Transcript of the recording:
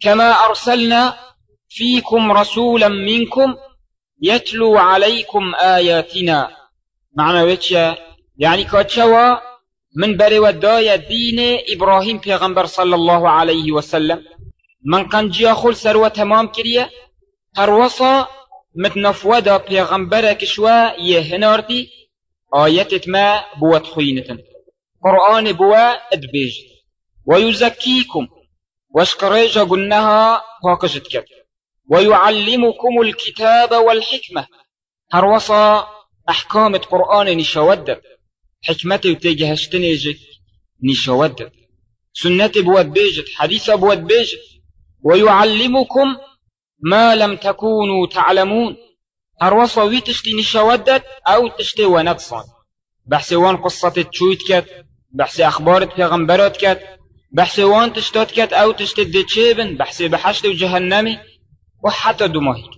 كما أرسلنا فيكم رسولا منكم يتلو عليكم آياتنا. معنى وچه يعني كاتشوا من بري ودايا دين إبراهيم پیغمبر صلى الله عليه وسلم. من قنجي خل سروة تمام كريا هروصا متنفودا پیغمبر كشوا يهنارتي آيات ما بوات خوينتن قرآن بوا ادبيج ويزكيكم واشقريجا قلناها كت ويعلمكم الكتاب والحكمة. هروصا أحكام القرآن نشودد حكمتي وتيجهشتنيجك نشودد سنة بواد بيجت حديث بواد بيجت. ويعلمكم ما لم تكونوا تعلمون. هروصا وي تشتي نشودد أو تشتي ونقصان. بحثي وان قصة تشويت كت بحثي أخبار پیغمبرات كت. بحثي وان تشتات كت أو تشتي ديتشيبن بحثي بحشت وجهنمي وحتى دماهيك